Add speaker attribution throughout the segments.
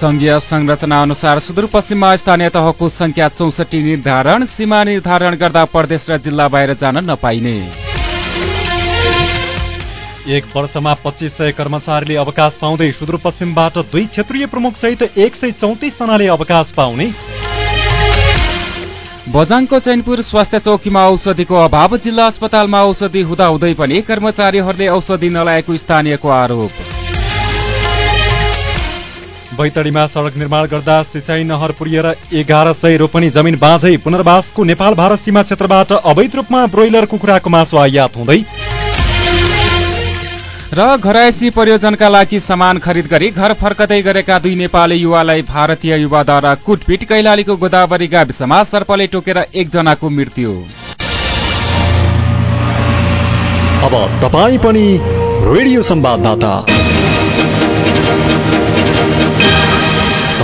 Speaker 1: संघीय संरचना अनुसार सुदूरपश्चिममा स्थानीय तहको संख्या चौसठी निर्धारण सीमा निर्धारण गर्दा प्रदेश र जिल्ला बाहिर जान नपाइने।
Speaker 2: एक वर्षमा पच्चिस सय कर्मचारीले अवकाश पाउँदै सुदूरपश्चिमबाट दुई क्षेत्रीय प्रमुख सहित एक सय चौतिस जनाले अवकाश पाउने।
Speaker 1: बजाङको चैनपुर स्वास्थ्य चौकीमा औषधिको अभाव जिल्ला अस्पतालमा औषधि हुँदाहुँदै पनि कर्मचारीहरूले औषधि नलाएको स्थानीयको आरोप।
Speaker 2: बैतडीमा सड़क निर्माण गर्दा सिंचाई नहर पुरिएर एघार सय रोपनी जमिन बाँझै। पुनर्वासको नेपाल भारत सीमा क्षेत्रबाट अवैध रूपमा ब्रोइलर कुखुराको मासु आयात हुँदै
Speaker 1: र घरायसी प्रयोजनका लागि सामान खरिद गरी घर फर्कदै गरेका दुई नेपाली युवालाई भारतीय युवाद्वारा कुटपिट कैलालीको गोदावरी गाविसमा सर्पले टोकेर एकजनाको मृत्यु।
Speaker 3: अब तपाईँ पनि रेडियो संवाददाता।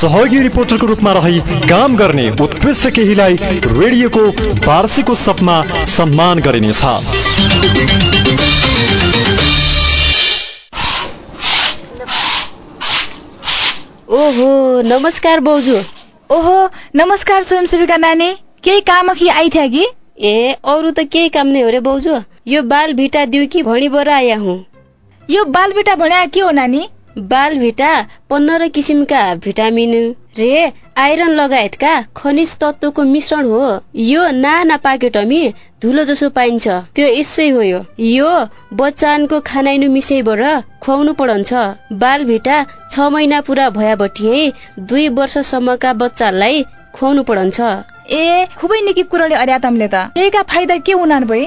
Speaker 3: सहयोगी रिपोर्टरको रूपमा रही काम गर्ने उत्कृष्ट केहीलाई रेडियोको वार्षिक उत्सवमा सम्मान गरिनेछ।
Speaker 4: ओहो नमस्कार बाउजू
Speaker 5: ओहो नमस्कार स्वयंसेविका नानी। केही काम कि आइथ्या कि?
Speaker 4: ए अरू त केही काम नै हो रे बाउजू यो बाल भिटा दिउ कि भणी बर आया हुँ?
Speaker 5: यो बाल भिटा भन्या के हो नानी?
Speaker 4: बाल भिटा पन्ध्र किसिमका भिटामिन रे आइरन लगायतका खनिज तत्वको मिश्रण हो। यो नाना पाकेटमी धुलो जसो पाइन्छ। त्यो यसै हो यो। यो बच्चानको खानाइनु मिसैबाट खुवाउनु पढन्छ। बाल भिटा छ महिना पुरा भएबटी दुई वर्षसम्मका बच्चालाई खुवाउनु पढन्छ।
Speaker 5: ए खुबै निकै कुराले अर्या तमले त। यहीका फाइदा के हुनान् भए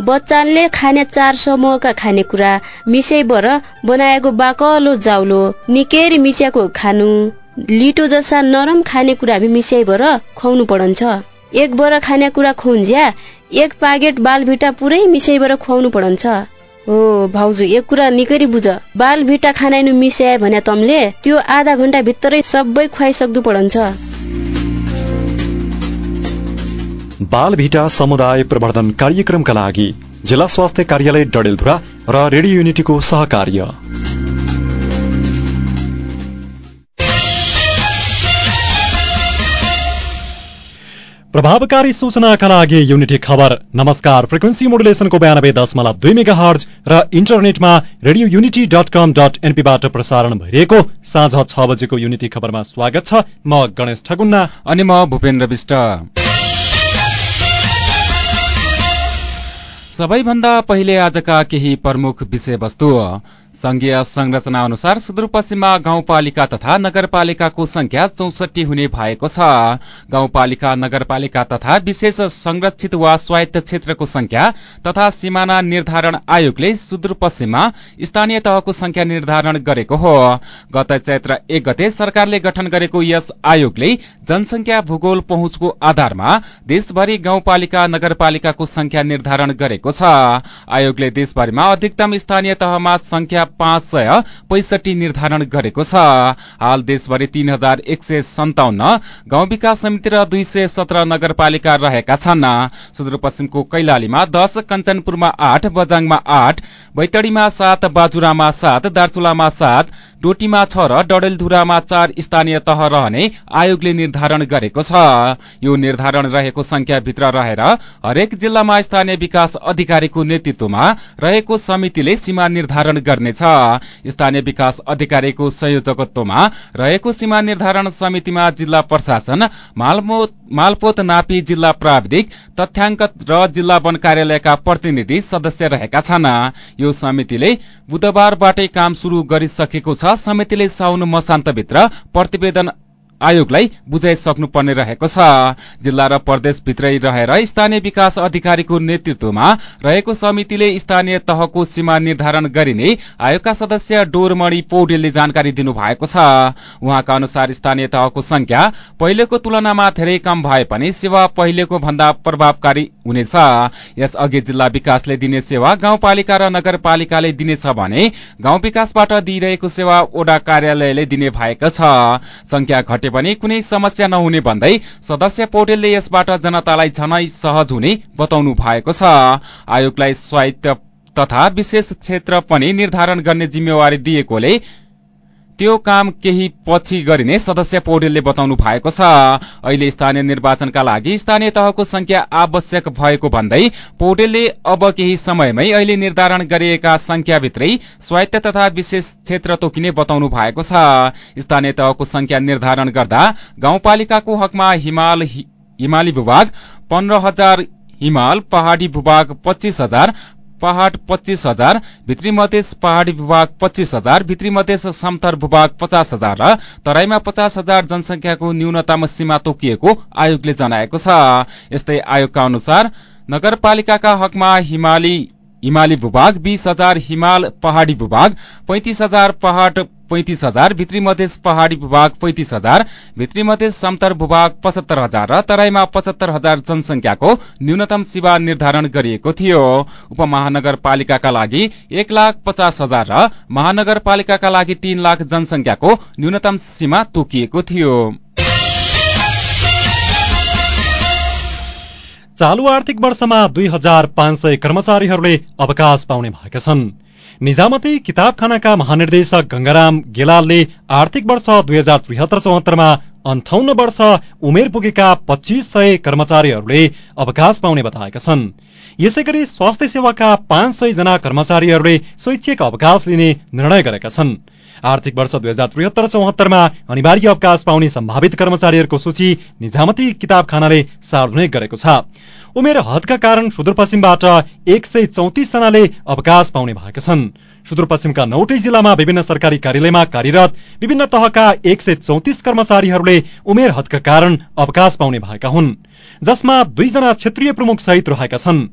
Speaker 4: बच्चाले खाने चार समूहका खानेकुरा मिसैबर बनाएको बाकलो जाउलो। निकेरी मिच्याको खानु। लिटो जसा नरम खानेकुरा मिसाइबर खुवाउनु पढन्छ एक बर खानेकुरा खुन्ज्या एक पाकेट बालभिटा पुरै मिसाइबर खुवाउनु पढन्छ हो भाउजू एक कुरा निकै बुझ। बाल भिटा खानाइनु मिसाए भने तमले त्यो आधा घन्टा भित्रै सबै खुवाइसक्दु पढन्छ
Speaker 3: बाल भिटा समुदाय प्रवर्धन कार्यक्रमका लागि जिल्ला स्वास्थ्य कार्यालय डडेलधुरा र रेडियो युनिटीको सहकार्य।
Speaker 2: प्रभावकारी सूचनाका लागि युनिटी खबर। नमस्कार फ्रिक्वेन्सी मोडुलेसनको बयानब्बे दशमलव दुई मेगा हर्ज र इन्टरनेटमा Radio Unity dot com dot एनपीबाट प्रसारण भइरहेको साँझ छ बजेको युनिटी खबरमा स्वागत छ। म गणेश ठगुन्ना।
Speaker 1: अनि म भूपेन्द्र विष्ट। सबैभन्दा पहिले आजका केही प्रमुख विषयवस्तु संघीय संरचना अनुसार सुदूरपश्चिममा गाउँपालिका तथा नगरपालिकाको संख्या चौसठी हुने भएको छ। गाउँपालिका नगरपालिका तथा विशेष संरक्षित वा स्वायत्त क्षेत्रको संख्या तथा सिमाना निर्धारण आयोगले सुदूरपश्चिममा स्थानीय तहको संख्या निर्धारण गरेको हो। गत चैत्र एक गते सरकारले गठन गरेको यस आयोगले जनसंख्या भूगोल पहुँचको आधारमा देशभरि गाउँपालिका नगरपालिकाको संख्या निर्धारण गरेको छ। आयोगले देशभरिमा अधिकतम स्थानीय तहमा संख्या संख्या पाँच सय पैसठी निर्धारण गरेको छ। हाल देशभरि तीन हजार एक सय सन्ताउन्न गाउँ विकास समिति र दुई सय सत्र नगरपालिका रहेका छन्। सुदूरपश्चिमको कैलालीमा दश कञ्चनपुरमा आठ बजाङमा आठ बैतडीमा सात बाजुरामा सात दार्चुलामा सात डोटीमा छ र डडेलधुरामा चार स्थानीय तह रहने आयोगले निर्धारण गरेको छ। यो निर्धारण रहेको संख्याभित्र रहेर हरेक जिल्लामा स्थानीय विकास अधिकारीको नेतृत्वमा रहेको समितिले सीमा निर्धारण गर्नेछ। स्थानीय विकास अधिकारीको संयोजकत्वमा रहेको सीमा निर्धारण समितिमा जिल्ला प्रशासन मालपोत नापी जिल्ला प्राविधिक तथ्याङ्क र जिल्ला वन कार्यालयका प्रतिनिधि सदस्य रहेका छन्। यो समितिले बुधबारबाटै काम शुरू गरिसकेको छ। समितिले साउन मसान्तभित्र प्रतिवेदन आयोगलाई बुझाइसक्नु पर्ने रहेको छ। जिल्ला र प्रदेशभित्रै रहेर स्थानीय विकास अधिकारीको नेतृत्वमा रहेको समितिले स्थानीय तहको सीमा निर्धारण गरिने आयोगका सदस्य डोरमणि पौडेलले जानकारी दिनुभएको छ। उहाँका अनुसार स्थानीय तहको संख्या पहिलेको तुलनामा धेरै कम भए पनि सेवा पहिलेको भन्दा प्रभावकारी हुनेछ। यसअघि जिल्ला विकासले दिने सेवा गाउँपालिका र नगरपालिकाले दिनेछ भने गाउँ विकासबाट दिइरहेको सेवा ओडा कार्यालयले दिने भएको छ। संख्या घटे पनि कुनै समस्या नहुने भन्दै सदस्य पौडेलले यसबाट जनतालाई झनै सहज हुने बताउनु भएको छ। आयोगलाई स्वायत्त तथा विशेष क्षेत्र पनि निर्धारण गर्ने जिम्मेवारी दिएकोले त्यो काम केही पछि गरिने सदस्य पौडेलले बताउनु भएको छ। अहिले स्थानीय निर्वाचनका लागि स्थानीय तहको संख्या आवश्यक भएको भन्दै पौडेलले अब केही समयमै अहिले निर्धारण गरिएका संख्याभित्रै स्वायत्त तथा विशेष क्षेत्र तोकिने बताउनु भएको छ। स्थानीय तहको संख्या निर्धारण गर्दा गाउँपालिकाको हकमा हिमाल हिमाली भूभाग पन्ध्र हजार हिमाल पहाड़ी भूभाग पच्चीस हजार पहाड़ पच्चीस हजार भित्री मधेस पहाड़ी भूभाग पच्चीस हजार भित्री मधेस समथर भूभाग पचास हजार र तराईमा पचास हजार जनसंख्याको न्यूनतम सीमा तोकिएको आयोगले जनाएको छ। यस्तै आयोगका अनुसार नगरपालिकाका हकमा हिमाली हिमाली भूभाग बीस हजार हिमाल पहाड़ी भूभाग पैंतिस हजार पहाड़ पैंतिस हजार भित्री मधेस पहाड़ी भूभाग पैंतिस हजार भित्री मधेस समतर भूभाग पचहत्तर हजार र तराईमा पचहत्तर हजार जनसंख्याको न्यूनतम सीमा निर्धारण गरिएको थियो। उपमहानगरपालिकाका लागि एक लाख पचास हजार र महानगरपालिकाका लागि तीन लाख जनसंख्याको न्यूनतम सीमा तोकिएको थियो।
Speaker 2: चालू आर्थिक वर्षमा दुई हजार पाँच सय कर्मचारीहरूले अवकाश पाउने भएका छन्। निजामती किताबखानाका महानिर्देशक गंगाराम गेलालले आर्थिक वर्ष दुई हजार त्रिहत्तर चौहत्तरमा अन्ठाउन्न वर्ष उमेर पुगेका पच्चीस सय कर्मचारीहरूले अवकाश पाउने बताएका छन्। यसै गरी स्वास्थ्य सेवाका पाँच सय जना कर्मचारीहरूले स्वैच्छिक अवकाश लिने निर्णय गरेका छन्। आर्थिक वर्ष दुई हजार त्रिहत्तर चौहत्तरमा अनिवार्य अवकाश पाउने सम्भावित कर्मचारीहरूको सूची निजामती किताबखानाले सार्वजनिक गरेको छ। उमेर हदका कारण सुदूरपश्चिमबाट एक सय चौतिस जनाले अवकाश पाउने भएका छन्। सुदूरपश्चिमका नौटै जिल्लामा विभिन्न सरकारी कार्यालयमा कार्यरत विभिन्न तहका एक सय चौतिस कर्मचारीहरूले उमेर हदका कारण अवकाश पाउने भएका हुन्। जसमा दुईजना क्षेत्रीय प्रमुख सहित रहेका छन्।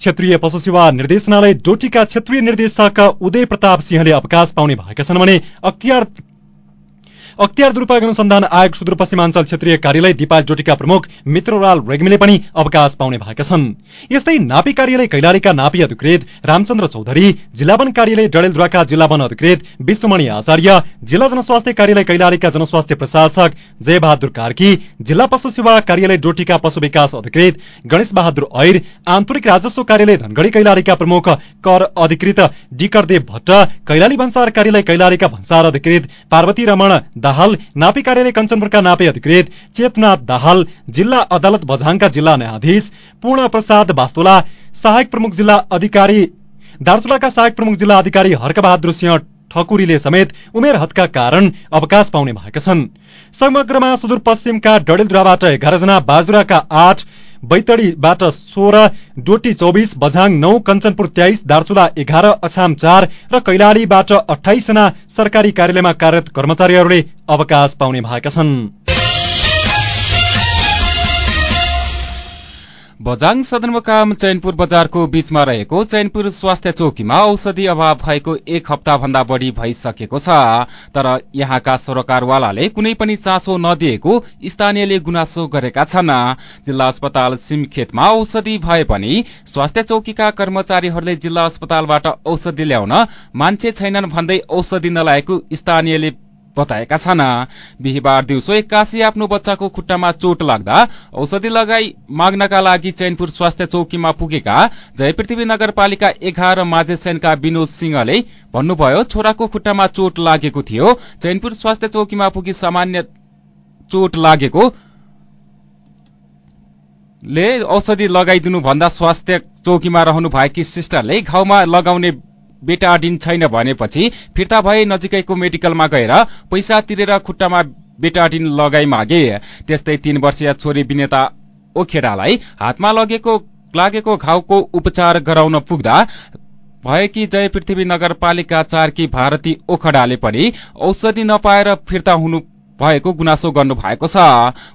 Speaker 2: क्षेत्रीय पशु सेवा निर्देशनालय डोटीका क्षेत्रीय निर्देशक उदय प्रताप सिंहले अवकाश पाउने भएका छन् भने अख्तियार अख्तियार दुरूपयोग अनुसन्धान आयोग सुदूरपश्चिमाञ्चल क्षेत्रीय कार्यालय दिपाल जोटीका प्रमुख मित्रलाल रेग्मीले पनि अवकाश पाउने भएका छन्। यस्तै नापी कार्यालय कैलालीका नापी अधिकृत रामचन्द्र चौधरी जिल्ला वन कार्यालय डडेलधुराका जिल्ला वन अधिकृत विष्णुमणि आचार्य जिल्ला जनस्वास्थ्य कार्यालय कैलालीका जनस्वास्थ्य प्रशासक जयबहादुर कार्की जिल्ला पशु सेवा कार्यालय डोटीका पशु विकास अधिकृत गणेश बहादुर ऐर आन्तरिक राजस्व कार्यालय धनगढ़ी कैलालीका प्रमुख कर अधिकृत डिकरदेव भट्ट कैलाली भन्सार कार्यालय कैलालीका भन्सार अधिकृत पार्वती रमण दाहाल नापी कार्यालय कञ्चनपुरका नापी अधिकृत चेतनाथ दाहाल जिल्ला अदालत बझाङका जिल्ला न्यायाधीश पूर्ण प्रसाद बास्तोला सहायक प्रमुख जिल्ला अधिकारी दार्चुलाका सहायक प्रमुख जिल्ला अधिकारी हर्कबहादुर सिंह ठकुरीले समेत उमेर हदका कारण अवकाश पाउने भएका छन्। समग्रमा सुदूरपश्चिमका डडेलधुराबाट एघारजना बाजुराका आठ बैतडीबाट सोह्र डोटी चौबिस बझाङ नौ कञ्चनपुर तेइस दार्चुला एघार अछाम चार र कैलालीबाट अठाइसजना सरकारी कार्यालयमा कार्यरत कर्मचारीहरूले अवकाश पाउने भएका छन्।
Speaker 1: बजाङ सदरमुकाम चैनपुर बजारको बीचमा रहेको चैनपुर स्वास्थ्य चौकीमा औषधि अभाव भएको एक हप्ता भन्दा बढ़ी भइसकेको छ। तर यहाँका सरोकारवालाले कुनै पनि चासो नदिएको स्थानीयले गुनासो गरेका छन्। जिल्ला अस्पताल सिमखेतमा औषधि भए पनि स्वास्थ्य चौकीका कर्मचारीहरूले जिल्ला अस्पतालबाट औषधि ल्याउन मान्छे छैनन् भन्दै औषधि नलाएको स्थानीयले बताएका छन्। बिहिबार दिउँसो एक्कासी आफ्नो बच्चाको खुट्टामा चोट लाग्दा औषधि लगाई माग्नका लागि चैनपुर स्वास्थ्य चौकीमा पुगेका जय पृथ्वी नगरपालिका एघार माझे सैनका विनोद सिंहले भन्नुभयो छोराको खुट्टामा चोट लागेको थियो। चैनपुर स्वास्थ्य चौकीमा पुगी सामान्य चोट लागेको ले औषधि लगाइदिनु भन्दा स्वास्थ्य चौकीमा रहनु भएकी सिस्टरले घाउमा लगाउने बेटाडिन छैन भनेपछि फिर्ता भए नजिकैको मेडिकलमा गएर पैसा तिरेर खुट्टामा बेटाडिन लगाई मागे। त्यस्तै तीन वर्षीय छोरी विनेता ओखेरालाई हातमा लगेको लागेको घाउको उपचार गराउन पुग्दा भएकी जय पृथ्वी नगरपालिका चारकी भारती ओखडाले पनि औषधि नपाएर फिर्ता हुनु भएको गुनासो गर्नु भएको छ।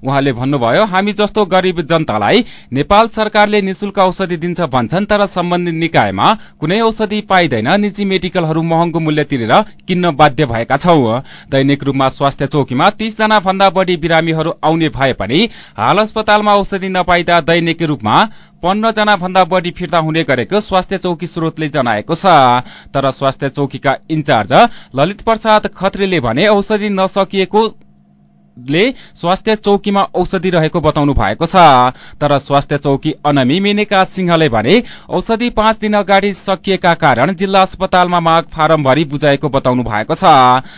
Speaker 1: उहाँले भन्नुभयो हामी जस्तो गरीब जनतालाई नेपाल सरकारले निशुल्क औषधि दिन्छ भन्छन् तर सम्बन्धित निकायमा कुनै औषधि पाइँदैन। निजी मेडिकलहरू महँगो मूल्य तिरेर किन्न बाध्य भएका छौ। दैनिक रूपमा स्वास्थ्य चौकीमा तीसजना भन्दा बढ़ी बिरामीहरू आउने भए पनि हाल अस्पतालमा औषधि नपाइदा दैनिक रूपमा पन्ध्र जना भन्दा बढ़ी फिर्ता हुने गरेको स्वास्थ्य चौकी स्रोतले जनाएको छ। तर स्वास्थ्य चौकीका इन्चार्ज ललित प्रसाद खत्रीले भने औषधि नसकिएको ले स्वास्थ्य चौकीमा औषधि रहेको बताउनु भएको छ। तर स्वास्थ्य चौकी अनमी मेनेका सिंहले भने औषधि पाँच दिन अगाडि सकिएका कारण जिल्ला अस्पतालमा माग फारम भरि बुझाएको बताउनु भएको छ।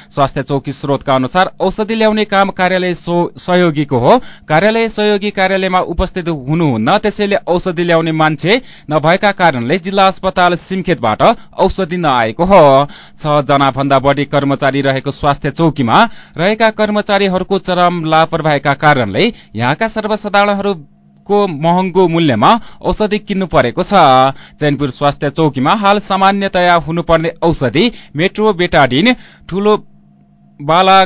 Speaker 1: स्वास्थ्य चौकी स्रोतका अनुसार औषधि ल्याउने काम कार्यालय सहयोगीको हो। कार्यालय सहयोगी कार्यालयमा उपस्थित हुनुहुन्न। त्यसैले औषधि ल्याउने मान्छे नभएका कारणले जिल्ला अस्पताल सिमखेतबाट औषधि नआएको हो। छ जना भन्दा बढ़ी कर्मचारी रहेको स्वास्थ्य चौकीमा रहेका कर्मचारीहरूको चरम लापरवाहीका कारणले यहाँका सर्वसाधारणहरू को महँगो मूल्यमा औषधि किन्नु परेको छ। चैनपुर स्वास्थ्य चौकीमा हाल सामान्यतया हुनुपर्ने औषधि मेट्रो बेटाडिन ठूलो बाला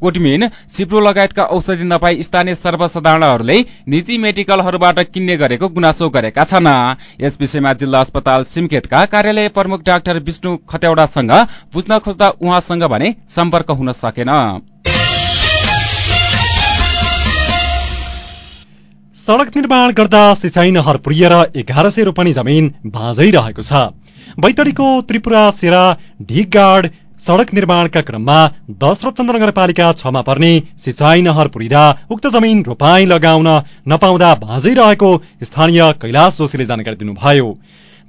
Speaker 1: कोटमिन सिप्रो लगायतका औषधि नपाई स्थानीय सर्वसाधारणहरूले निजी मेडिकलहरूबाट किन्ने गरेको गुनासो गरेका छन्। यस विषयमा जिल्ला अस्पताल सिमकेतका कार्यालय प्रमुख डाक्टर विष्णु खतेौडासँग बुझ्न खोज्दा उहाँसँग भने सम्पर्क हुन सकेन।
Speaker 2: सड़क निर्माण गर्दा सिंचाई नहर पुरिएर एघार सय रोपनी जमिन भाँजै रहेको छ। बैतडीको त्रिपुरा सेरा ढिकगाड सड़क निर्माणका क्रममा दशरथ नगरपालिका छमा पर्ने सिंचाई नहर पुरिँदा उक्त जमिन रोपाई लगाउन नपाउँदा भाँजै रहेको स्थानीय कैलाश जोशीले जानकारी दिनुभयो।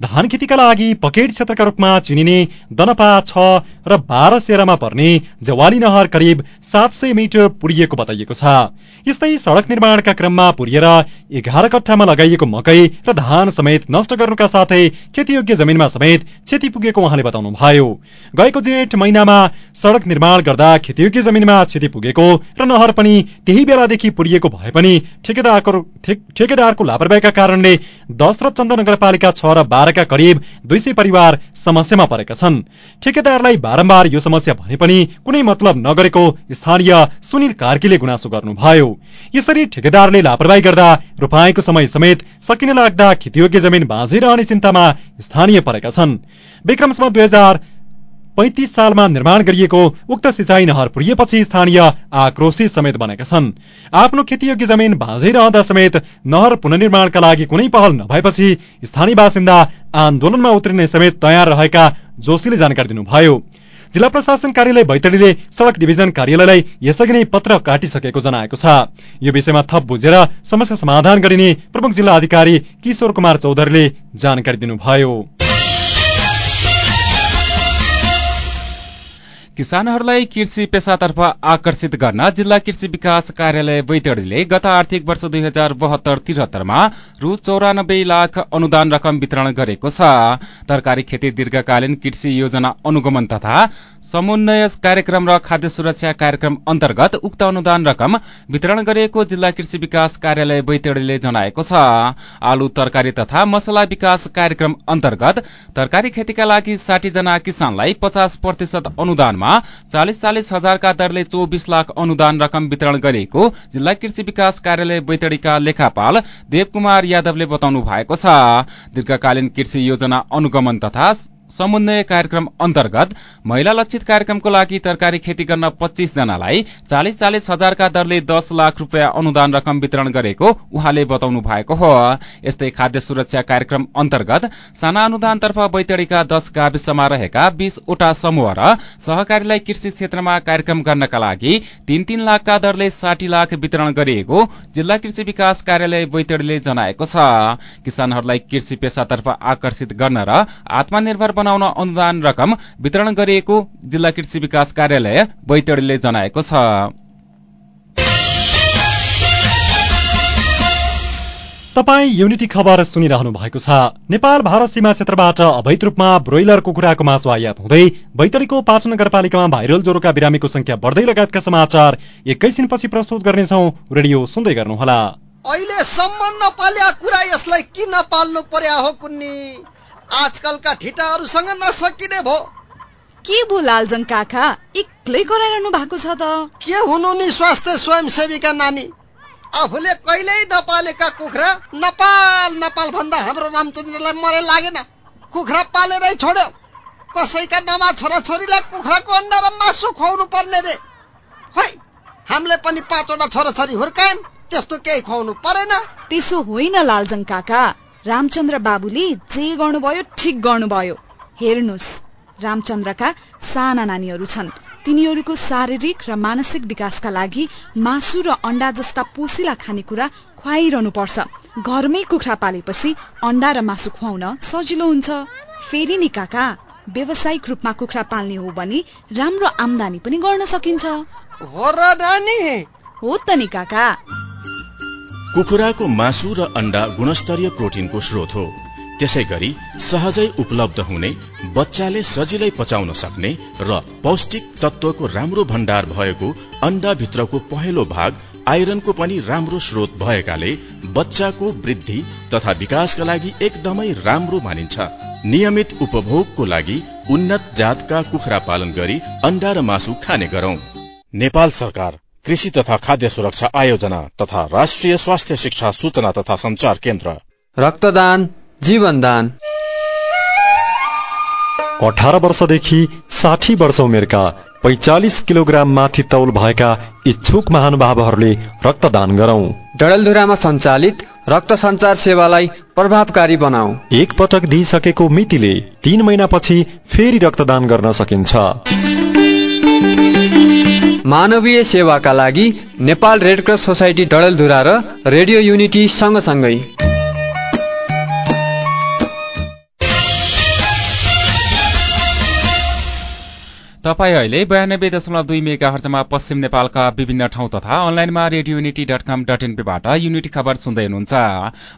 Speaker 2: धान खेतीका लागि पकेट क्षेत्रका रूपमा चिनिने दनपा छ र बाह्र सेरामा पर्ने जवाली नहर करिब सात सय मिटर पुरिएको बताइएको छ। यस्तै सड़क निर्माणका क्रममा पुरिएर एघार कट्ठामा लगाइएको मकै र धान समेत नष्ट गर्नुका साथै खेतीयोग्य जमिनमा समेत क्षति पुगेको उहाँले बताउनु भयो गएको जेठ महिनामा सड़क निर्माण गर्दा खेतीयोग्य जमिनमा क्षति पुगेको र नहर पनि त्यही बेलादेखि पुरिएको भए पनि ठेकेदारको ठेकेदारको लापरवाहीका कारणले दशरथ चन्द नगरपालिका छ र बाह्रका करिब दुई सय परिवार समस्यामा परेका छन्। ठेकेदारलाई बारम्बार यो समस्या भने पनि कुनै मतलब नगरेको स्थानीय सुनिल कार्कीले गुनासो गर्नुभयो। यसरी ठेकेदारले लापरवाही गर्दा रोपाईको समय समेत सकिन लाग्दा खेतीयोग्य जमिन बाँझै रहने चिन्तामा स्थानीय परेका छन्। विक्रमसम्म दुई हजार पैंतिस सालमा निर्माण गरिएको उक्त सिंचाई नहर पुरिएपछि स्थानीय आक्रोशित समेत बनेका छन्। आफ्नो खेतीयोग्य जमिन बाँझै रहँदा समेत नहर पुननिर्माणका लागि कुनै पहल नभएपछि स्थानीय बासिन्दा आन्दोलनमा उत्रिने समेत तयार रहेका जोशीले जानकारी दिनुभयो। जिल्ला प्रशासन कार्यालय बैतडीले सड़क डिभिजन कार्यालयलाई यसअघि नै पत्र काटिसकेको जनाएको छ। यो विषयमा थप बुझेर समस्या समाधान गरिने प्रमुख जिल्ला अधिकारी किशोर कुमार चौधरीले जानकारी दिनुभयो।
Speaker 1: किसानहरूलाई कृषि पेसातर्फ आकर्षित गर्न जिल्ला कृषि विकास कार्यालय बैतडीले गत आर्थिक वर्ष दुई हजार बहत्तर त्रिहत्तरमा रु चौरानब्बे लाख अनुदान रकम वितरण गरेको छ। तरकारी खेती दीर्घकालीन कृषि योजना अनुगमन तथा समन्वय कार्यक्रम र खाद्य सुरक्षा कार्यक्रम अन्तर्गत उक्त अनुदान रकम वितरण गरिएको जिल्ला कृषि विकास कार्यालय बैतडीले जनाएको छ। आलु तरकारी तथा मसला विकास कार्यक्रम अन्तर्गत तरकारी खेतीका लागि साठी जना किसानलाई पचास प्रतिशत अनुदानमा क्षेत्रमा चालिस चालिस हजारका दरले चौबिस लाख अनुदान रकम वितरण गरिएको जिल्ला कृषि विकास कार्यालय बैतडीका लेखापाल देवकुमार यादवले बताउनु भएको छ। दीर्घकालीन कृषि योजना अनुगमन तथा समन्वय कार्यक्रम अन्तर्गत महिला लक्षित कार्यक्रमको लागि तरकारी खेती गर्न पच्चीस जनालाई चालिस चालिस हजारका दरले दस लाख रूपियाँ अनुदान रकम वितरण गरेको उहाँले बताउनु भएको हो। यस्तै खाद्य सुरक्षा कार्यक्रम अन्तर्गत साना अनुदानतर्फ बैतडीका दश गाविसमा रहेका बीसवटा समूह र सहकारीलाई कृषि क्षेत्रमा कार्यक्रम गर्नका लागि तीन तीन लाखका दरले साठी लाख वितरण गरिएको जिल्ला कृषि विकास कार्यालय बैतडीले जनाएको छ। किसानहरूलाई कृषि पेसातर्फ आकर्षित गर्न र आत्मनिर्भर बनाउन अनुदान रकम वितरण गरिएको जिल्ला कृषि विकास कार्यालय बैतडीले जनाएको छ।
Speaker 2: तपाई युनिटी खबर सुनिरहनु भएको छ। नेपाल भारत सीमा क्षेत्रबाट अवैध रूपमा ब्रोइलर कुखुराको मासु आयात हुँदै बैतडीको पाटन नगरपालिकामा भाइरल ज्वरोका बिरामीको संख्या बढ्दै लगायतका समाचार एकैछिनपछि प्रस्तुत गर्नेछौ। रेडियो सुन्दै गर्नुहोला।
Speaker 6: अहिलेसम्म नपाल्या कुरा यसलाई किन पाल्नु पर्या हो कुन्नी? आजकलका ठिटाहरूसँग नसकिने भो।
Speaker 7: के भो लालजङ काका? एक्लै कराइरहनु भएको छ त।
Speaker 6: के हुनु नि स्वास्थ्य स्वयंसेवीका नानी? आफूले कहिल्यै नपालेका कुखुरा नपाल नपाल भन्दा हाम्रो रामचन्द्रलाई मरे लागेन। कुखुरा पालेरै छोड्यो। कसैका नमा छोराछोरीलाई कुखुराको अन्डा र मासु खुवाउनु पर्ने रे। खै हामीले पनि पाँचवटा छोराछोरी हुर्कायौँ त्यस्तो केही खुवाउनु परेन।
Speaker 7: त्यसो होइन लालजङ काका। रामचन्द्र बाबुले जे गर्नुभयो ठिक गर्नुभयो। हेर्नुहोस् रामचन्द्रका साना नानीहरू छन्। तिनीहरूको शारीरिक र मानसिक विकासका लागि मासु र अण्डा जस्ता पोसिला खानेकुरा खुवाइरहनु पर्छ घरमै कुखुरा पालेपछि अण्डा र मासु खुवाउन सजिलो हुन्छ। फेरि नि काका व्यावसायिक रूपमा कुखुरा पाल्ने हो भने राम्रो आमदानी पनि गर्न सकिन्छ।
Speaker 6: हो
Speaker 7: त नि काका।
Speaker 8: कुखुराको मासु र अण्डा गुणस्तरीय प्रोटिनको स्रोत हो। त्यसै गरी सहजै उपलब्ध हुने बच्चाले सजिलै पचाउन सक्ने र पौष्टिक तत्वको राम्रो भण्डार भएको अण्डा भित्रको पहेँलो भाग आइरनको पनि राम्रो स्रोत भएकाले बच्चाको वृद्धि तथा विकासका लागि एकदमै राम्रो मानिन्छ। नियमित उपभोगको लागि उन्नत जातका कुखुरा पालन गरी अण्डा र मासु खाने गरौं। नेपाल सरकार कृषि तथा खाद्य सुरक्षा आयोजना तथा राष्ट्रिय स्वास्थ्य शिक्षा सूचना तथा संचार केन्द्र।
Speaker 9: रक्तदान जीवनदान।
Speaker 3: अठार वर्षदेखि साठी वर्ष उमेरका पैचालिस किलोग्राम माथि तौल भएका इच्छुक महानुभावहरूले रक्तदान गरौं।
Speaker 9: डडेलधुरामा सञ्चालित रक्त सञ्चार सेवालाई प्रभावकारी बनाऊ।
Speaker 3: एक पटक दिइसकेको मितिले तीन महिनापछि फेरि रक्तदान गर्न सकिन्छ।
Speaker 9: मानवीय सेवाका लागि नेपाल रेडक्रस सोसाइटी डडेलधुरा र रेडियो युनिटी सँगसँगै।
Speaker 1: तपाईँ अहिले बयानब्बे दशमलव दुई मेगा हर्चमा पश्चिम नेपालका विभिन्न ठाउँ तथा अनलाइनमा Radio Unity dot com dot एनपीबाट युनिटी खबर सुन्दै हुनुहुन्छ।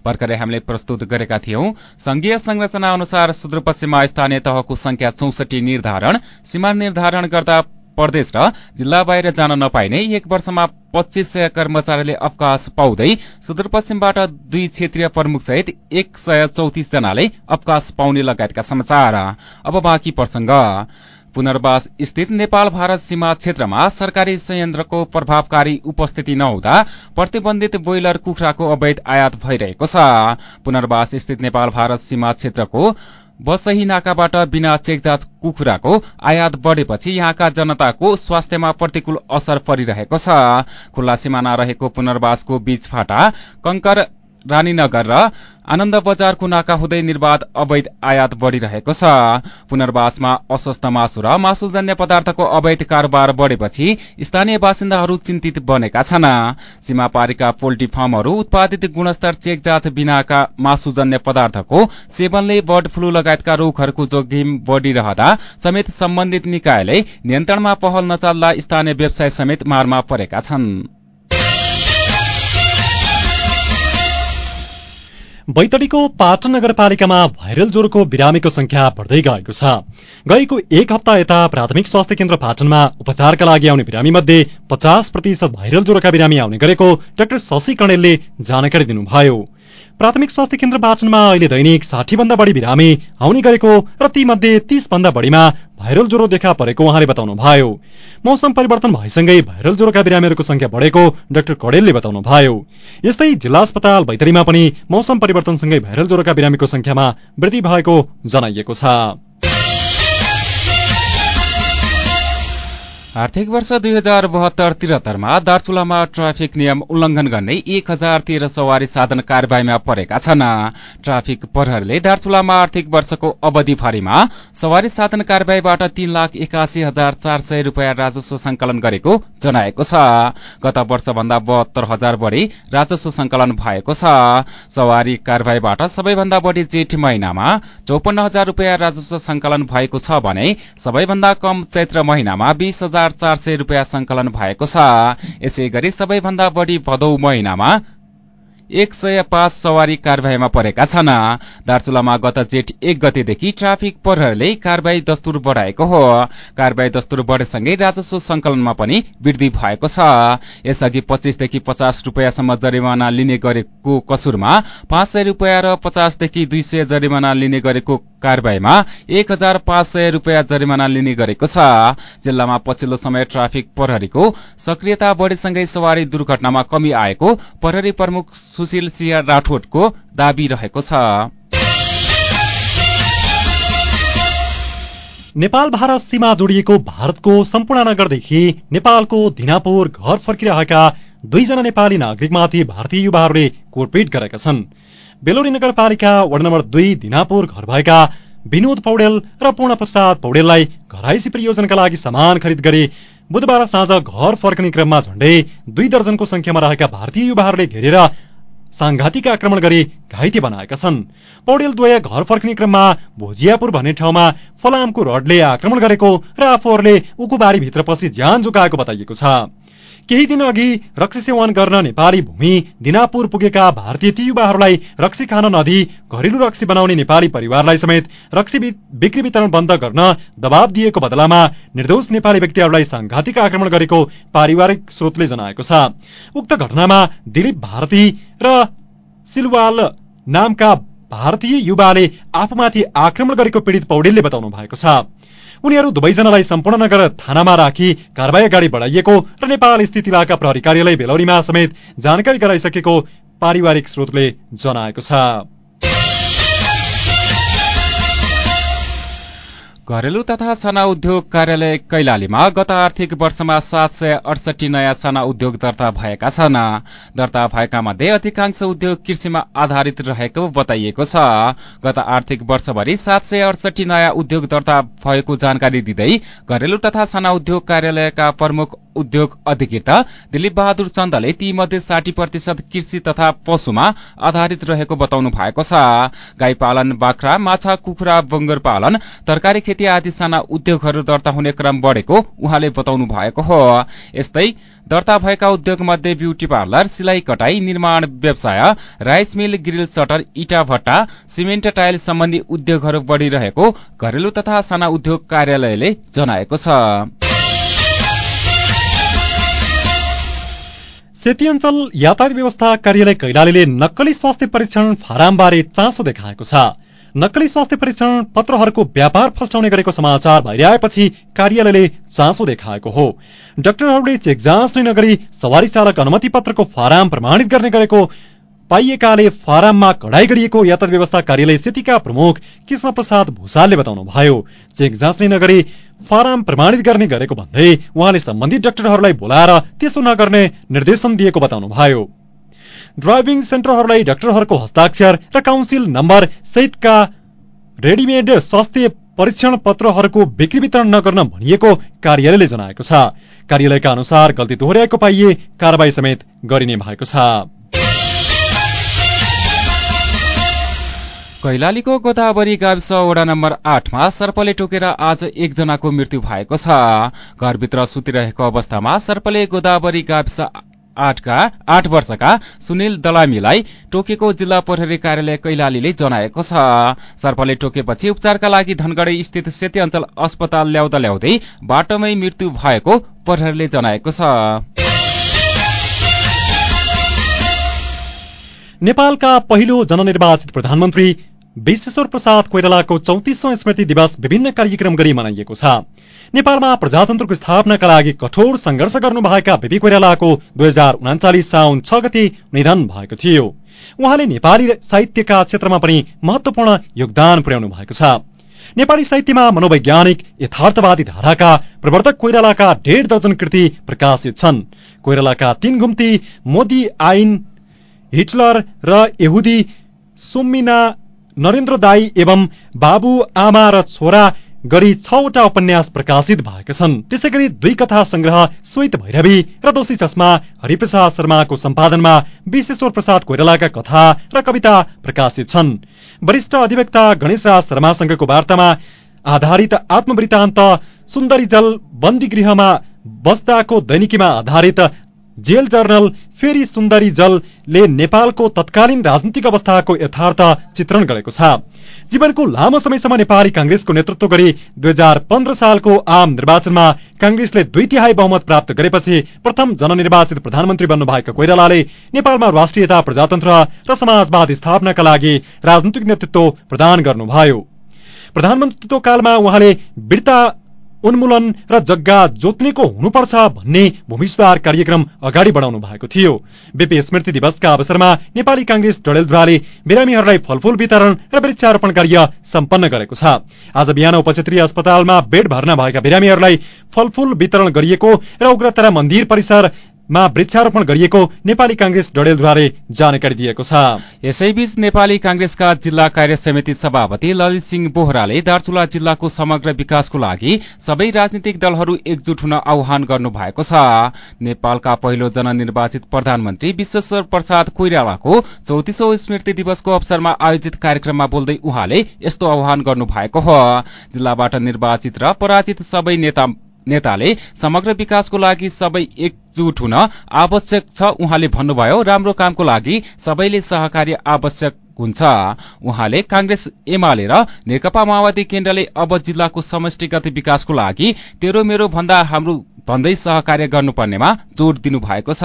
Speaker 1: भर्खरै हामीले प्रस्तुत गरेका थियौं। संघीय संरचना अनुसार सुदूरपश्चिममा स्थानीय तहको संख्या चौसठी निर्धारण सीमा निर्धारण गर्दा प्रदेश र जिल्ला बाहिर जान नपाइने एक वर्षमा पच्चीस सय कर्मचारीले अवकाश पाउँदै सुदूरपश्चिमबाट दुई क्षेत्रीय प्रमुख सहित एक सय चौतिस जनाले अवकाश पाउने लगायतका समाचार। अब बाँकी प्रसंग पुनर्वास स्थित नेपाल भारत सीमा क्षेत्रमा सरकारी संयन्त्रको प्रभावकारी उपस्थिति नहुँदा प्रतिबन्धित बोइलर कुखुराको अवैध आयात भइरहेको छ। पुनर्वास स्थित नेपाल भारत सीमा क्षेत्रको बसही नाकाबाट बिना चेक जाँच कुखुराको आयात बढेपछि यहाँका जनताको स्वास्थ्यमा प्रतिकूल असर परिरहेको छ। खुल्ला सिमाना रहेको पुनर्वासको बीच फाटा कंकर रानीनगर र आनन्द बजारको नाका हुँदै निर्वाध अवैध आयात बढ़िरहेको छ। पुनर्वासमा अस्वस्थ मासु र मासुजन्य पदार्थको अवैध कारोबार बढ़ेपछि स्थानीय बासिन्दाहरू चिन्तित बनेका छन्। सीमापारीका पोल्ट्री फार्महरू उत्पादित गुणस्तर चेक जाँच बिनाका मासुजन्य पदार्थको सेवनले बर्ड फ्लू लगायतका रोगहरूको जोखिम बढ़िरहँदा समेत सम्बन्धित निकायले नियन्त्रणमा पहल नचाल्दा स्थानीय व्यवसाय समेत मारमा परेका छनृ।
Speaker 2: बैतडीको पाटन नगरपालिकामा भाइरल ज्वरोको बिरामीको संख्या बढ्दै गएको छ। गएको एक हप्ता यता प्राथमिक स्वास्थ्य केन्द्र पाटनमा उपचारका लागि आउने बिरामी मध्ये पचास प्रतिशत भाइरल ज्वरोका बिरामी आउने गरेको डाक्टर शशि कणेलले जानकारी दिनुभयो। प्राथमिक स्वास्थ्य केन्द्र पाटनमा अहिले दैनिक साठी भन्दा बढी बिरामी आउने गरेको र ती मध्ये तीस भन्दा बढीमा भाइरल ज्वरो देखा परेको उहाँले बताउनुभयो मौसम परिवर्तन भएसँगै भाइरल ज्वरोका बिरामीहरूको संख्या बढेको डाक्टर कडेलले बताउनुभयो यस्तै जिल्ला अस्पताल बैतरीमा पनि मौसम परिवर्तनसँगै भाइरल ज्वरोका बिरामीको संख्यामा वृद्धि भएको जनाइएको छ।
Speaker 1: आर्थिक वर्ष दुई हजार बहत्तर त्रिहत्तरमा दार्चुलामा ट्राफिक नियम उल्लंघन गर्ने एक हजार तेह्र सवारी साधन कार्यवाहीमा परेका छन्। ट्राफिक प्रहरीले दार्चुलामा आर्थिक वर्षको अवधिभरिमा सवारी साधन कार्यवाहीबाट तीन लाख एकासी हजार चार सय रूपियाँ राजस्व संकलन गरेको जनाएको छ। गत वर्षभन्दा बहत्तर हजार बढ़ी राजस्व संकलन भएको छ। सवारी कार्यवाहीबाट सबैभन्दा बढ़ी जेठ महिनामा चौपन्न हजार रूपियाँ राजस्व संकलन भएको छ भने सबैभन्दा कम चैत्र महिनामा बीस चार सय रूपियाँ संकलन भएको छ। यसै गरी सबैभन्दा बढ़ी भदौ महिनामा एक सय पाँच सवारी कार्यवाहीमा परेका छन्। दार्चुलामा गत जेठ एक गतेदेखि ट्राफिक प्रहरीले कार्यवाही दस्तुर बढ़ाएको हो। कार्यवाही दस्तुर बढ़ेसँगै राजस्व संकलनमा पनि वृद्धि भएको छ। यसअघि पच्चीसदेखि पचास रूपियाँसम्म जरिमाना लिने गरेको कसुरमा पाँच सय रूपियाँ र पचासदेखि दुई सय जरिमाना लिने गरेको कार्यवाहीमा एक हजार पाँच सय रूपियाँ जरिमाना लिने गरेको छ। जिल्लामा पछिल्लो समय ट्राफिक प्रहरीको सक्रियता बढ़ेसँगै सवारी दुर्घटनामा कमी आएको प्रहरी प्रमुख सुशील सिंह राठोटको दावी रहेको छ।
Speaker 2: नेपाल भारत सीमा जोडिएको भारतको सम्पूर्ण नगरदेखि नेपालको दिनापुर घर फर्किरहेका दुईजना नेपाली नागरिकमाथि भारतीय युवाहरूले कोरपिट गरेका छन्। बेलोरी नगरपालिका वार्ड नम्बर दुई दिनापुर घर भएका विनोद पौडेल र पूर्ण प्रसाद पौडेललाई घराइसी परियोजनाका लागि सामान खरिद गरी बुधबार साँझ घर फर्कने क्रममा झण्डै दुई दर्जनको संख्यामा रहेका भारतीय युवाहरूले घेरेर सांघातिक आक्रमण गरी घाइते बनाएका छन्। पौडेलद्वय घर फर्किने क्रममा भोजियापुर भन्ने ठाउँमा फलामको रडले आक्रमण गरेको र आफूहरूले उकुबारीभित्र पसी ज्यान जोगाएको बताइएको छ। केही दिन अघि रक्सी सेवन गर्न नेपाली भूमि दिनापुर पुगेका भारतीय ती युवाहरूलाई रक्सी खान नदिई घरेलु रक्सी बनाउने नेपाली परिवारलाई समेत रक्सी बिक्री वितरण बन्द गर्न दबाव दिएको बदलामा निर्दोष नेपाली व्यक्तिहरूलाई सांघातिक आक्रमण गरेको पारिवारिक स्रोतले जनाएको छ। उक्त घटनामा दिलीप भारती र सिलवाल नामका भारतीय युवाले आफूमाथि आक्रमण गरेको पीड़ित पौडेलले बताउनु भएको छ। उनीहरू दुवैजनालाई सम्पूर्ण नगर थानामा राखी कारवाही अगाडि बढाइएको र नेपाल स्थित इलाका प्रहरी कार्यालय बेलौरीमा समेत जानकारी गराइसकेको पारिवारिक स्रोतले जनाएको छ।
Speaker 1: घरेलु तथा साना उद्योग कार्यालय कैलालीमा गत आर्थिक वर्षमा सात सय अडसठी नयाँ साना उद्योग दर्ता भएका छन्। दर्ता भएका मध्ये अधिकांश उद्योग कृषिमा आधारित रहेको बताइएको छ। गत आर्थिक वर्षभरि सात सय अडसठी नयाँ उद्योग दर्ता भएको जानकारी दिँदै घरेलु तथा साना उद्योग कार्यालयका प्रमुख उद्योग अधिकृत दिलीप बहादुर चन्दले ती मध्ये साठी प्रतिशत कृषि तथा पशुमा आधारित रहेको बताउनु भएको छ। गाई पालन बाख्रा माछा कुखुरा बंगर पालन तरकारी आदि साना उद्योगहरू दर्ता हुने क्रम बढ़ेको उहाँले बताउनु भएको हो। यस्तै दर्ता भएका उद्योग मध्ये ब्यूटी पार्लर सिलाई कटाई निर्माण व्यवसाय राइस मिल ग्रिल सटर इटा भट्टा सिमेन्ट टाइल सम्बन्धी उद्योगहरू बढ़िरहेको घरेलु तथा साना उद्योग कार्यालयले जनाएको छ।
Speaker 2: सेती अञ्चल यातायात व्यवस्था कार्यालय कैलालीले नक्कली स्वास्थ्य परीक्षण फारामबारे चासो देखाएको छ। नक्कली स्वास्थ्य परीक्षण पत्रहरूको व्यापार फस्टाउने गरेको समाचार भइरहेपछि कार्यालयले चासो देखाएको हो। डाक्टरहरूले चेक जाँच नै नगरी सवारी चालक अनुमति पत्रको फाराम प्रमाणित गर्ने गरेको पाइएकाले फाराममा कडाई गरिएको यातायात व्यवस्था कार्यालय सेतीका प्रमुख कृष्ण प्रसाद भूषालले बताउनु भयो चेक जाँच नै नगरी फाराम प्रमाणित गर्ने गरेको भन्दै उहाँले सम्बन्धित डाक्टरहरूलाई बोलाएर त्यसो नगर्ने निर्देशन दिएको बताउनु भयो ड्राइभिङ सेन्टरहरूलाई डाक्टरहरूको हस्ताक्षर र काउन्सिल नम्बर सहितका रेडिमेड स्वास्थ्य परीक्षण पत्रहरूको बिक्री वितरण नगर्न भनिएको कार्यालयले जनाएको छ। कार्यालयका अनुसार गल्ती दोहोऱ्याएको पाइए कारवाही समेत गरिने भएको छ।
Speaker 1: कैलालीको गोदावरी गाविस वडा नम्बर आठमा सर्पले टोकेर आज एकजनाको मृत्यु भएको छ। घरभित्र सुतिरहेको अवस्थामा सर्पले गोदावरी गाविस आठका आठ वर्षका सुनिल दलामीलाई टोकेको जिल्ला प्रहरी कार्यालय कैलालीले जनाएको छ। सर्पले टोकेपछि उपचारका लागि धनगढ़ी स्थित सेती अञ्चल अस्पताल ल्याउँदा ल्याउँदै बाटोमै मृत्यु भएको प्रहरीले जनाएको छ।
Speaker 2: नेपालका पहिलो जननिर्वाचित प्रधानमन्त्री विश्वेश्वर प्रसाद कोइरालाको चौतिसौं स्मृति दिवस विभिन्न कार्यक्रम गरी मनाइएको छ। नेपालमा प्रजातन्त्रको स्थापनाका लागि कठोर संघर्ष गर्नुभएका बिपी कोइरालाको दुई हजार उनाचालिस साउन छ गति निधन भएको थियो। उहाँले नेपाली साहित्यका क्षेत्रमा पनि महत्वपूर्ण योगदान पुर्याउनु भएको छ। नेपाली साहित्यमा मनोवैज्ञानिक यथार्थवादी धाराका प्रवर्तक कोइरालाका डेढ दर्जन कृति प्रकाशित छन्। कोइरालाका तीन घुम्ती मोदी आइन हिटलर र यहुदी सुम्मिना नरेन्द्र दाई एवं बाबु आमा र छोरा गरी छवटा उपन्यास प्रकाशित भएका छन्। त्यसै गरी दुई कथा संग्रह श्वेत भैरवी र दोषी चस्मा हरिप्रसाद शर्माको सम्पादनमा विश्वेश्वर प्रसाद कोइरालाका कथा र कविता प्रकाशित छन्। वरिष्ठ अधिवक्ता गणेशराज शर्मासँगको वार्तामा आधारित आत्मवृत्तान्त सुन्दरी जल बन्दी गृहमा बस्दाको दैनिकीमा आधारित जेल जर्नल फेरि सुन्दरी जलले नेपालको तत्कालीन राजनीतिक अवस्थाको यथार्थ चित्रण गरेको छ। जीवनको लामो समयसम्म नेपाली कांग्रेसको नेतृत्व गरी दुई सालको आम निर्वाचनमा कांग्रेसले दुई तिहाई बहुमत प्राप्त गरेपछि प्रथम जननिर्वाचित प्रधानमन्त्री बन्नुभएका कोइरालाले नेपालमा राष्ट्रियता प्रजातन्त्र र समाजवाद स्थापनाका लागि राजनीतिक नेतृत्व प्रदान गर्नुभयो। प्रधानमन्त्रीत्व कालमा उहाँले वृत्ता उन्मूलन र जग्गा जोत्नेको हुनुपर्छ भन्ने भूमि सुधार कार्यक्रम अगाडि बढाउनु भएको थियो। बीपी स्मृति दिवसका अवसरमा नेपाली कांग्रेस डडेलधुराले बिरामीहरूलाई फलफूल वितरण र वृक्षारोपण कार्य सम्पन्न गरेको छ। आज बिहान उपक्षेत्रीय अस्पतालमा बेड भर्ना भएका बिरामीहरूलाई फलफूल वितरण गरिएको र उग्रतारा मन्दिर परिसर मा वृक्षारोपण गरिएको नेपाली कांग्रेस डडेलद्वारे जानकारी दिएको छ।
Speaker 1: यसैबीच नेपाली कांग्रेसका जिल्ला कार्य समिति सभापति ललित सिंह बोहराले दार्चुला जिल्लाको समग्र विकासको लागि सबै राजनीतिक दलहरू एकजुट हुन आह्वान गर्नु भएको छ। नेपालका पहिलो जननिर्वाचित प्रधानमन्त्री विश्वेश्वर प्रसाद कोइरालाको चौतिसौं स्मृति दिवसको अवसरमा आयोजित कार्यक्रममा बोल्दै उहाँले यस्तो आह्वान गर्नु भएको हो। जिल्लाबाट निर्वाचित र पराजित सबै नेता नेताले समग्र विकासको लागि सबै एकजुट हुन आवश्यक छ उहाँले भन्नुभयो राम्रो कामको लागि सबैले सहकार्य आवश्यक हुन्छ। उहाँले कांग्रेस एमाले र नेकपा माओवादी केन्द्रले अब जिल्लाको समष्टिगत विकासको लागि तेरो मेरो भन्दा हाम्रो भन्दै सहकार्य गर्नुपर्नेमा जोड़ दिनु भएको छ।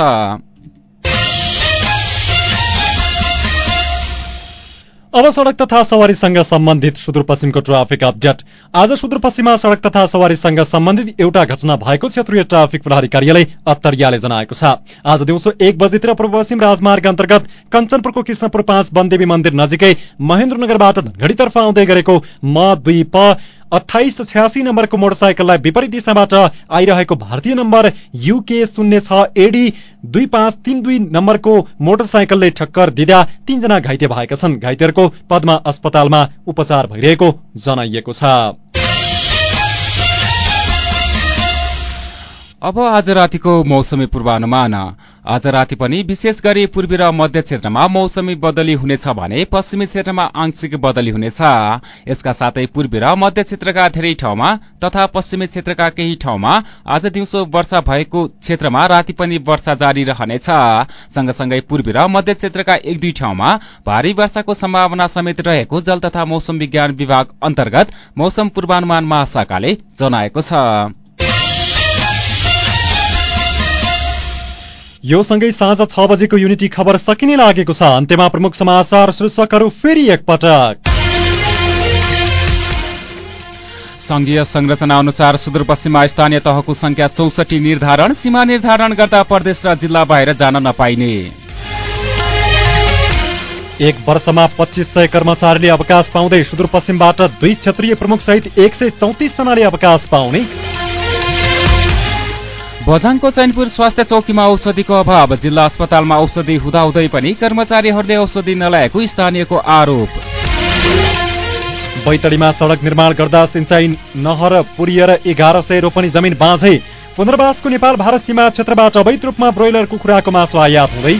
Speaker 2: अब सड़क तथा सवारीसँग सम्बन्धित सुदूरपश्चिमको ट्राफिक अपडेट। आज सुदूरपश्चिममा सड़क तथा सवारीसँग सम्बन्धित एउटा घटना भएको क्षेत्रीय ट्राफिक प्रहरी कार्यालय अत्तरियाले जनाएको छ। आज दिउँसो एक बजीतिर पूर्व पश्चिम राजमार्ग अन्तर्गत कञ्चनपुरको कृष्णपुर पाँच वनदेवी मन्दिर नजिकै महेन्द्रनगरबाट धनगढ़ीतर्फ आउँदै गरेको म दुई प अठाइस छयासी नम्बरको मोटरसाइकललाई विपरीत दिशाबाट आइरहेको भारतीय नम्बर युके शून्य छ एडी दुई पाँच तीन दुई नम्बरको मोटरसाइकलले ठक्कर दिँदा तीनजना घाइते भएका छन्। घाइतेहरूको पद्मा अस्पतालमा उपचार भइरहेको जनाइएको छ।
Speaker 1: अब आज रातिको मौसमी पूर्वानुमान। आज राति पनि विशेष गरी पूर्वी र मध्य क्षेत्रमा मौसमी बदली हुनेछ भने पश्चिमी क्षेत्रमा आंशिक बदली हुनेछ। यसका साथै पूर्वी र मध्य क्षेत्रका धेरै ठाउँमा तथा पश्चिमी क्षेत्रका केही ठाउँमा आज दिउँसो वर्षा भएको क्षेत्रमा राति पनि वर्षा जारी रहनेछ। सँगसँगै पूर्वी र मध्य क्षेत्रका एक दुई ठाउँमा भारी वर्षाको सम्भावना समेत रहेको जल तथा मौसम विज्ञान विभाग अन्तर्गत मौसम पूर्वानुमान महाशाखाले जनाएको छ।
Speaker 2: यो सँगै साँझ छ बजेको युनिटी खबर सकिने लागेको छ। अन्त्यमा प्रमुख समाचार शीर्षकहरू फेरि एकपटक।
Speaker 1: संघीय संरचना अनुसार सुदूरपश्चिममा स्थानीय तहको संख्या चौसठी निर्धारण सीमा निर्धारण गर्दा प्रदेश र जिल्ला बाहिर जान नपाइने।
Speaker 2: एक वर्षमा पच्चिस सय कर्मचारीले अवकाश पाउँदै सुदूरपश्चिमबाट दुई क्षेत्रीय प्रमुख सहित एक सय चौतिस जनाले अवकाश पाउने।
Speaker 1: बझाङको चैनपुर स्वास्थ्य चौकीमा औषधिको अभाव। जिल्ला अस्पतालमा औषधि हुँदाहुँदै पनि कर्मचारीहरूले औषधि नल्याएको स्थानीयको आरोप।
Speaker 2: बैतडीमा सड़क निर्माण गर्दा सिंचाई नहर पुरिएर एघार सय रोपनी जमिन बाँझै। पुनर्वासको नेपाल भारत सीमा क्षेत्रबाट अवैध रूपमा ब्रोइलर कुखुराको मासु आयात हुँदै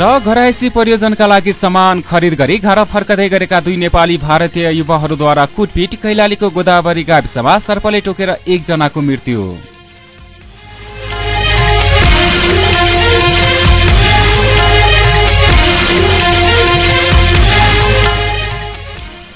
Speaker 1: र घरायसी परियोजनका लागि सामान खरिद गरी घर फर्कदै गरेका दुई नेपाली भारतीय युवाहरूद्वारा कुटपिट कैलालीको गोदावरी गाविसमा सर्पले टोकेर एकजनाको मृत्यु।